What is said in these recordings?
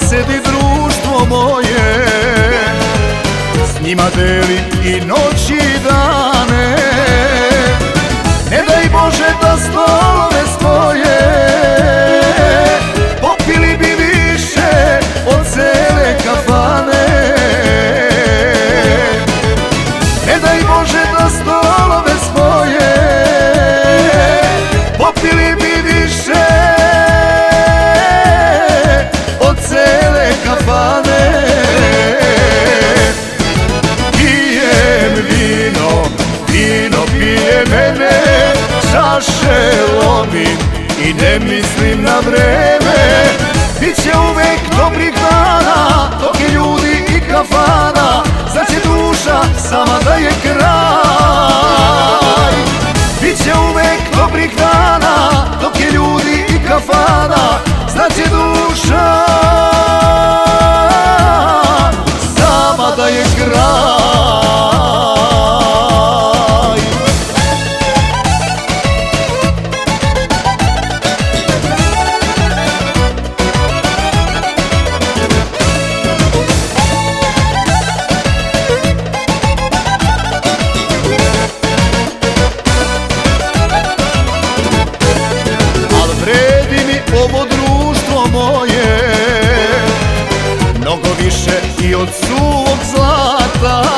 Sedi društvo moje. S njima delim i noć i ne mislim na vreme. Biće uvek dobrih dana, dok je ljudi i kafana. Znači duša sama da je kraj? Biće uvek dobrih dana, dok je ljudi i kafana. Znači duša sama da je kraj? moje. Mnogo više i od suvog zlata.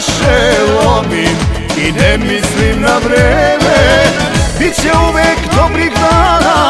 čaše lomim i ne mislim na vreme. Biće uvek dobrih dana